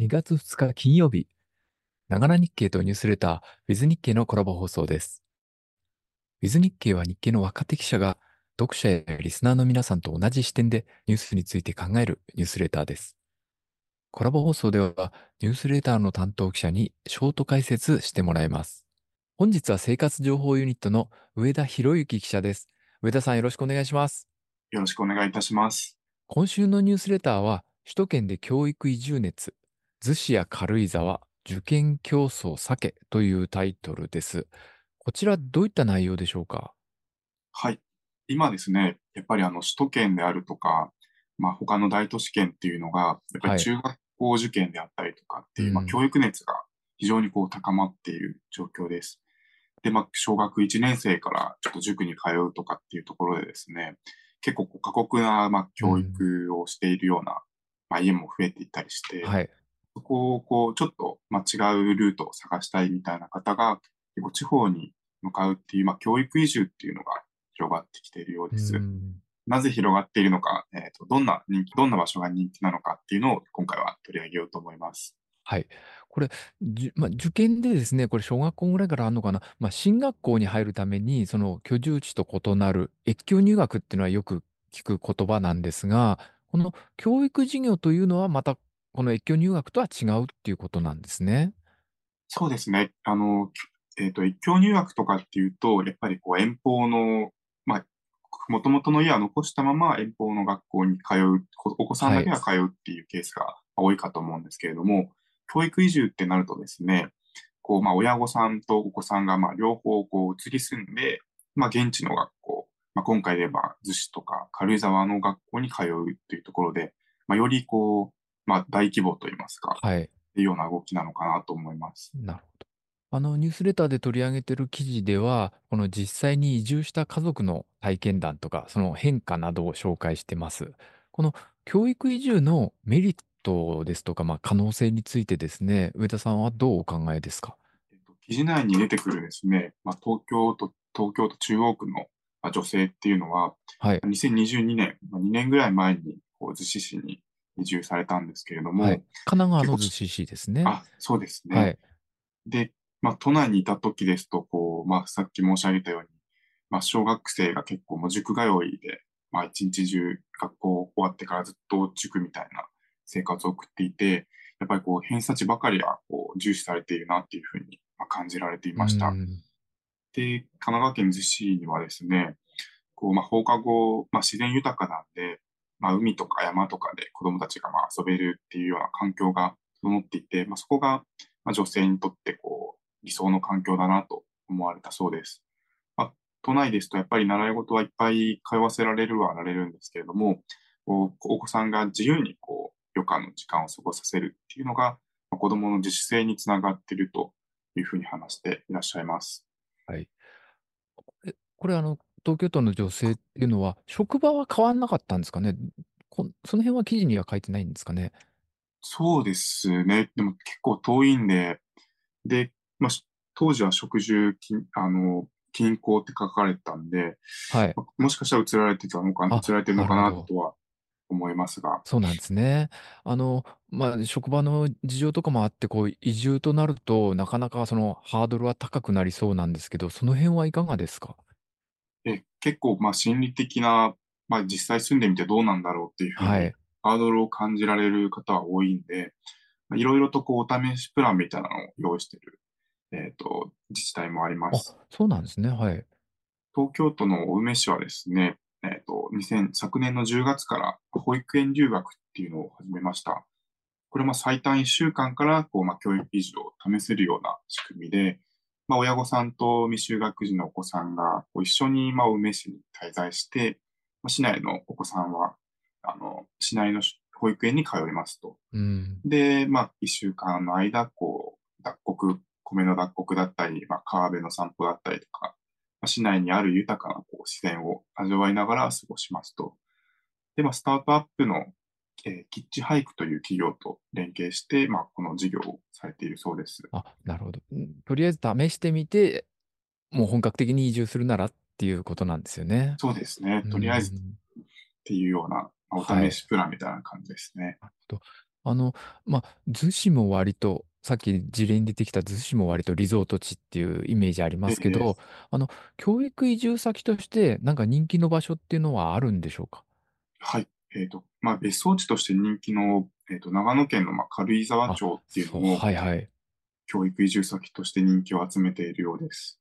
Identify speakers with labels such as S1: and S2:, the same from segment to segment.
S1: 2月2日金曜日、ながら日経とニュースレター、ウィズ日経のコラボ放送です。ウィズ日経は日経の若手記者が読者やリスナーの皆さんと同じ視点でニュースについて考えるニュースレターです。コラボ放送ではニュースレターの担当記者にショート解説してもらいます。本日は生活情報ユニットの上田博之記者です。上田さんよろしくお願いします。
S2: よろしくお願いいたします。
S1: 今週のニュースレターは首都圏で教育移住熱、逗子や軽井沢、受験競争避けというタイトルです。こちらどういった内容でしょうか？
S2: はい。今ですね、やっぱりあの首都圏であるとか、まあ他の大都市圏っていうのが、やっぱ
S1: はい
S2: り中学校受験であったりとかっていう、まあ
S1: うん
S2: 教育熱が非常にこう高まっている状況です。で、まあ小学1年生からちょっと塾に通うとかっていうところでですね、結構過酷なまあ教育をしているような、まあ家も増えていったりして、
S1: はい。
S2: そこをこうちょっと、まあ、違うルートを探したいみたいな方が結構地方に向かうっていう、まあ、教育移住っていうのが広がってきているようです。
S1: うん
S2: なぜ広がっているのか、えーと、どんな人気、どんな場所が人気なのかっていうのを今回は取り上げようと思います。
S1: はい。これ、まあ、受験でですね、これ小学校ぐらいからあるのかな、まあ、進学校に入るために、その居住地と異なる越境入学っていうのはよく聞く言葉なんですが、この教育事業というのはまたこの越境入学とは違うっていうことなんですね。
S2: そうですね。あの、えっ、と、一教入学とかっていうと、やっぱりこう遠方の、まあ、もともとの家は残したまま遠方の学校に通う、こお子さんだけが通うっていうケースが多いかと思うんですけれども、教育移住ってなるとですね、こう、まあ、親御さんとお子さんが、まあ、両方こう移り住んで、まあ、現地の学校、まあ、今回で言えば逗子とか軽井沢の学校に通うっていうところで、まあ、よりこう、まあ、大規模といいますか、
S1: はい。
S2: っていうような動きなのかなと思います。
S1: なるほど。あのニュースレターで取り上げてる記事では、この実際に移住した家族の体験談とか、その変化などを紹介してます。この教育移住のメリットですとか、まあ、可能性についてですね、上田さんはどうお考えですか？
S2: えっと記事内に出てくるですね、まあ、東京都、東京都中央区のまあ女性っていうのは、
S1: はい。
S2: 2022年、まあ、2年ぐらい前にこう逗子市に移住されたんですけれども、
S1: はい。神奈川の市ですね。
S2: あ、そうですね。
S1: はい。
S2: で、まあ、都内にいた時ですと、こう、まあ、さっき申し上げたように、まあ、小学生が結構もう塾通いで、まあ、一日中学校終わってからずっと塾みたいな生活を送っていて、やっぱりこう、偏差値ばかりがこう重視されているなっていうふうにまあ感じられていました。
S1: うん
S2: で、神奈川県逗子にはですね、こう、まあ、放課後、まあ、自然豊かなんで、まあ、海とか山とかで子供たちがまあ遊べるっていうような環境が整っていて、まあ、そこが、まあ、女性にとってこう、理想の環境だなと思われたそうです。まあ、都内ですとやっぱり習い事はいっぱい通わせられるはられるんですけれども、お子さんが自由にこう、余暇の時間を過ごさせるっていうのが、まあ、子供の自主性につながっているというふうに話していらっしゃいます。
S1: えこれあの、東京都の女性っていうのは、職場は変わんなかったんですかね？こその辺は記事には書いてないんですかね？
S2: そうですね。でも結構遠いんで、で、まあ、し当時は食住金、あの、均衡って書かれてたんで、
S1: はい。
S2: まもしかしたら移られてたのか移られてるのか
S1: なるほど
S2: なとは思いますが、
S1: そうなんですね。あの、まあ、職場の事情とかもあって、こう、移住となると、なかなかそのハードルは高くなりそうなんですけど、その辺はいかがですか？
S2: え結構、まあ、心理的な、まあ、実際住んでみてどうなんだろうっていう
S1: はい。
S2: ハードルを感じられる方は多いんで、まあいろいろとこう、お試しプランみたいなのを用意している、えっと、自治体もありま
S1: あ
S2: す。、
S1: そうなんですね。はい。
S2: 東京都の青梅市はですね、えっと、2000昨年の10月から保育園留学っていうのを始めました。これも最短1週間からこう、まあ、教育移住を試せるような仕組みで、まあ、親御さんと未就学児のお子さんが一緒に、まあ、青梅市に滞在して、まあ、市内のお子さんは、あの、市内の保育園に通いますと。
S1: うん。
S2: で、まあ、1週間の間、こう、脱穀、米の脱穀だったり、まあ、川辺の散歩だったりとか、まあ、市内にある豊かなこう自然を味わいながら過ごしますと。で、まあ、スタートアップの、えーキッチハイクという企業と連携して、まあ、この事業をされているそうです。
S1: あ、なるほど。うんとりあえず試してみて、もう本格的に移住するならっていうことなんですよね。
S2: そうですね。とりあえずっ
S1: うん
S2: ていうような、まあお
S1: はい
S2: 試しプランみたいな感じですね。
S1: なるほど。あの、まあ、逗子も割と、さっき事例に出てきた逗子も割とリゾート地っていうイメージありま
S2: ええ、
S1: すけど、あの、教育移住先として、なんか人気の場所っていうのはあるんでしょうか？
S2: はい。えっと、まあ、別荘地として人気の、えっと、長野県の、まあ、軽井沢
S1: あ、
S2: 町っていうのも、
S1: はいはい。
S2: 教育移住先として人気を集めているようです。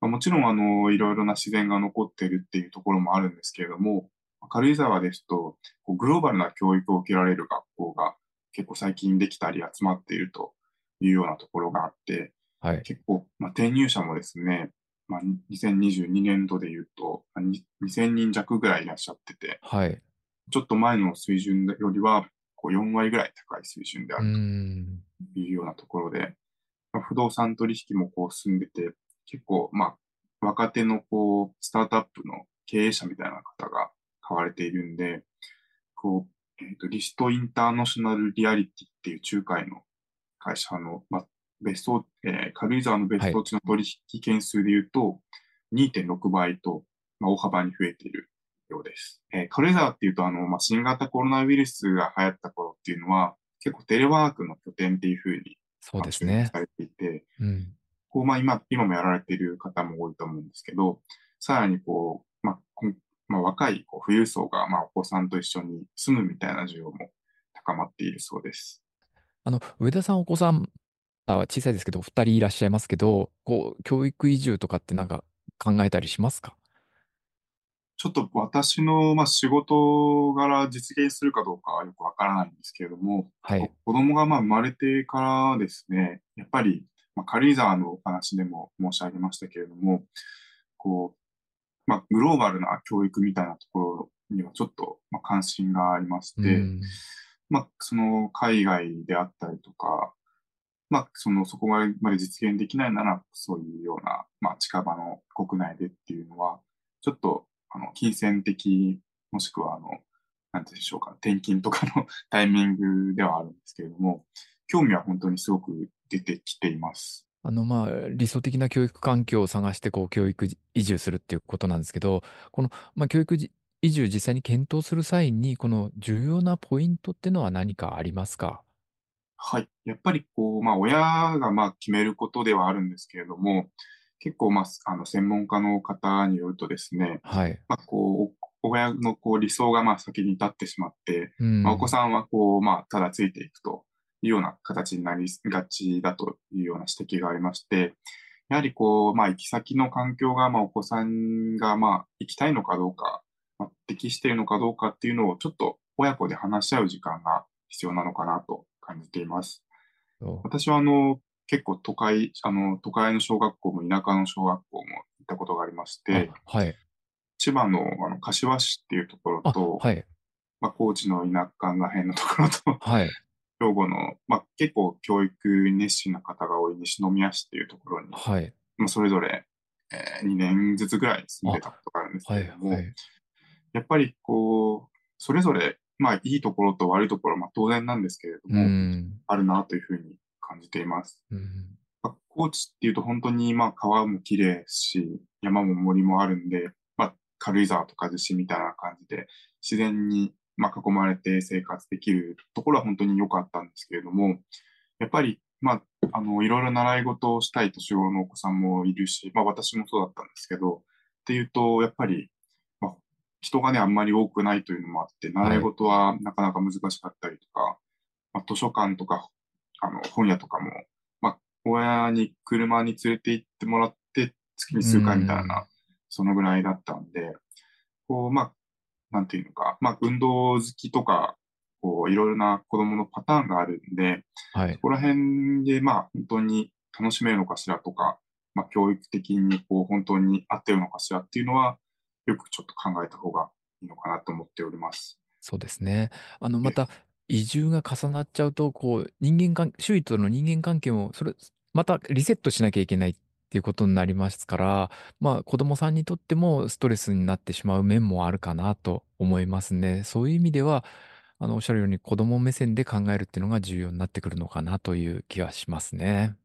S2: まあ、もちろん、あの、いろいろな自然が残っているっていうところもあるんですけれども、軽井沢ですと、グローバルな教育を受けられる学校が結構最近できたり集まっているというようなところがあって、
S1: はい。
S2: 結構、まあ、転入者もですね、まあ、2022年度で言うと、まあに2000人弱ぐらいいらっしゃってて、
S1: はい。
S2: ちょっと前の水準よりはこう4割ぐらい高い水準である
S1: ん。
S2: というようなところで、まあ、不動産取引もこう進んでて、結構、まあ、若手のこう、スタートアップの経営者みたいな方が買われているんで、こう、えっ、と、リストインターナショナルリアリティっていう仲介の会社の、まあ、別荘、えー軽井沢の別
S1: はい。
S2: 荘地の取引件数で言うと、2.6倍と、まあ、大幅に増えているようです。えー軽井沢っていうと、あの、まあ、新型コロナウイルスが流行った頃っていうのは、結構テレワークの拠点っていうふうに、
S1: そう
S2: まあ、
S1: ですね。
S2: されていて、
S1: うん。
S2: こう、まあ、今、今もやられている方も多いと思うんですけど、さらにこう、まあ、まあ、若いこう富裕層が、まあ、お子さんと一緒に住むみたいな需要も高まっているそうです。
S1: あの、上田さんお子さん、あ、小さいですけど、お二人いらっしゃいますけど、こう、教育移住とかってなんか考えたりしますか？
S2: ちょっと私の、まあ、仕事柄実現するかどうかはよくわからないんですけれども、
S1: はい。
S2: こ子供がまあ生まれてからですね、やっぱり、まあ、軽井沢のお話でも申し上げましたけれども、こう、まあ、グローバルな教育みたいなところにはちょっと、まあ、関心がありまし
S1: う
S2: て、
S1: ん。
S2: まあ、その海外であったりとか、まあ、その、そこまでまで実現できないなら、そういうような、まあ、近場の国内でっていうのは、ちょっと、あの、金銭的、もしくは、あの、なんていうんでしょうか、転勤とかの タイミングではあるんですけれども、興味は本当にすごく出てきています。
S1: あの、まあ、理想的な教育環境を探して、こう、教育移住するっていうことなんですけど、この、まあ、教育じ移住実際に検討する際に、この重要なポイントっていうのは何かありますか？
S2: はい。やっぱりこう、まあ、親がまあ決めることではあるんですけれども、結構まあ、あの、専門家の方によるとですね、
S1: はい。
S2: まあ、こう、親のこう理想がまあ先に立ってしまって、まあ、お子
S1: うん。
S2: さんはこう、まあ、ただついていくというような形になりがちだというような指摘がありまして、やはりこう、まあ、行き先の環境が、まあ、お子さんがまあ、行きたいのかどうか、まあ、適しているのかどうかっていうのをちょっと親子で話し合う時間が必要なのかなと感じています。
S1: そ
S2: 私はあの、結構都会、あの、都会の小学校も田舎の小学校も行ったことがありまし
S1: う。
S2: て、
S1: あ、はい。
S2: 千葉のあの柏市っていうところ
S1: あ、
S2: と、
S1: はい。
S2: まあ、高知の田舎ら辺のところと、
S1: はい。
S2: 兵庫の、まあ、結構教育熱心な方が多い西宮市っていうところに、
S1: はい。
S2: まあ、それぞれ、えー、2年ずつぐらい住んでた
S1: あ、
S2: ことがあるんですけ
S1: はい。
S2: れども、
S1: はい。
S2: やっぱりこう、それぞれ、まあ、いいところと悪いところ、まあ、当然なんですけれど
S1: う
S2: も、
S1: ん。
S2: あるなというふうに感じています。
S1: うん。
S2: まあ、高知っていうと本当にまあ川も綺麗し、山も森もあるんで、まあ、軽井沢とか逗子みたいな感じで、自然にまあ囲まれて生活できるところは本当に良かったんですけれども、やっぱり、まあ、あの、いろいろ習い事をしたい年頃のお子さんもいるし、まあ私もそうだったんですけど、っていうと、やっぱり、まあ、人がね、あんまり多くないというのもあって、習い
S1: はい。
S2: 事はなかなか難しかったりとか、まあ、図書館とか、あの、本屋とかも、まあ、親に車に連れて行ってもらって、月に
S1: う
S2: 数回みたい
S1: ん。
S2: な、そのぐらいだったんで、こう、まあ、なんていうのか、まあ、運動好きとか、こう、いろいろな子供のパターンがあるんで、
S1: はい。
S2: そこら辺で、まあ、本当に楽しめるのかしらとか、まあ、教育的に、こう、本当に合ってるのかしらっていうのは、よくちょっと考えた方がいいのかなと思っております。
S1: そうですね。あの、ま
S2: え、
S1: た、移住が重なっちゃうと、こう、人間関周囲との人間関係も、それ、またリセットしなきゃいけないっていうことになりますから、まあ、子供さんにとってもストレスになってしまう面もあるかなと思いますね。そういう意味では、あの、おっしゃるように子供目線で考えるっていうのが重要になってくるのかなという気がしますね。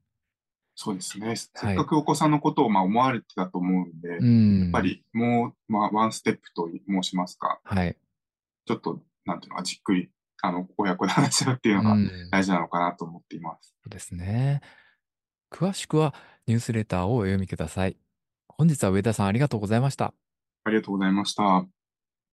S2: そうですね。せっ
S1: はい。
S2: かくお子さんのことをまあ思われてたと思うんで、
S1: う
S2: やっぱ
S1: ん。
S2: りもう、まあ、ワンステップと申しますか、
S1: はい。
S2: ちょっと、なんていうのか、じっくりあの、親子で話し合うっていうのが
S1: うん。
S2: 大事なのかなと思っています。
S1: そうですね。詳しくはニュースレターをお読みください。本日は上田さんありがとうございました。
S2: ありがとうございました。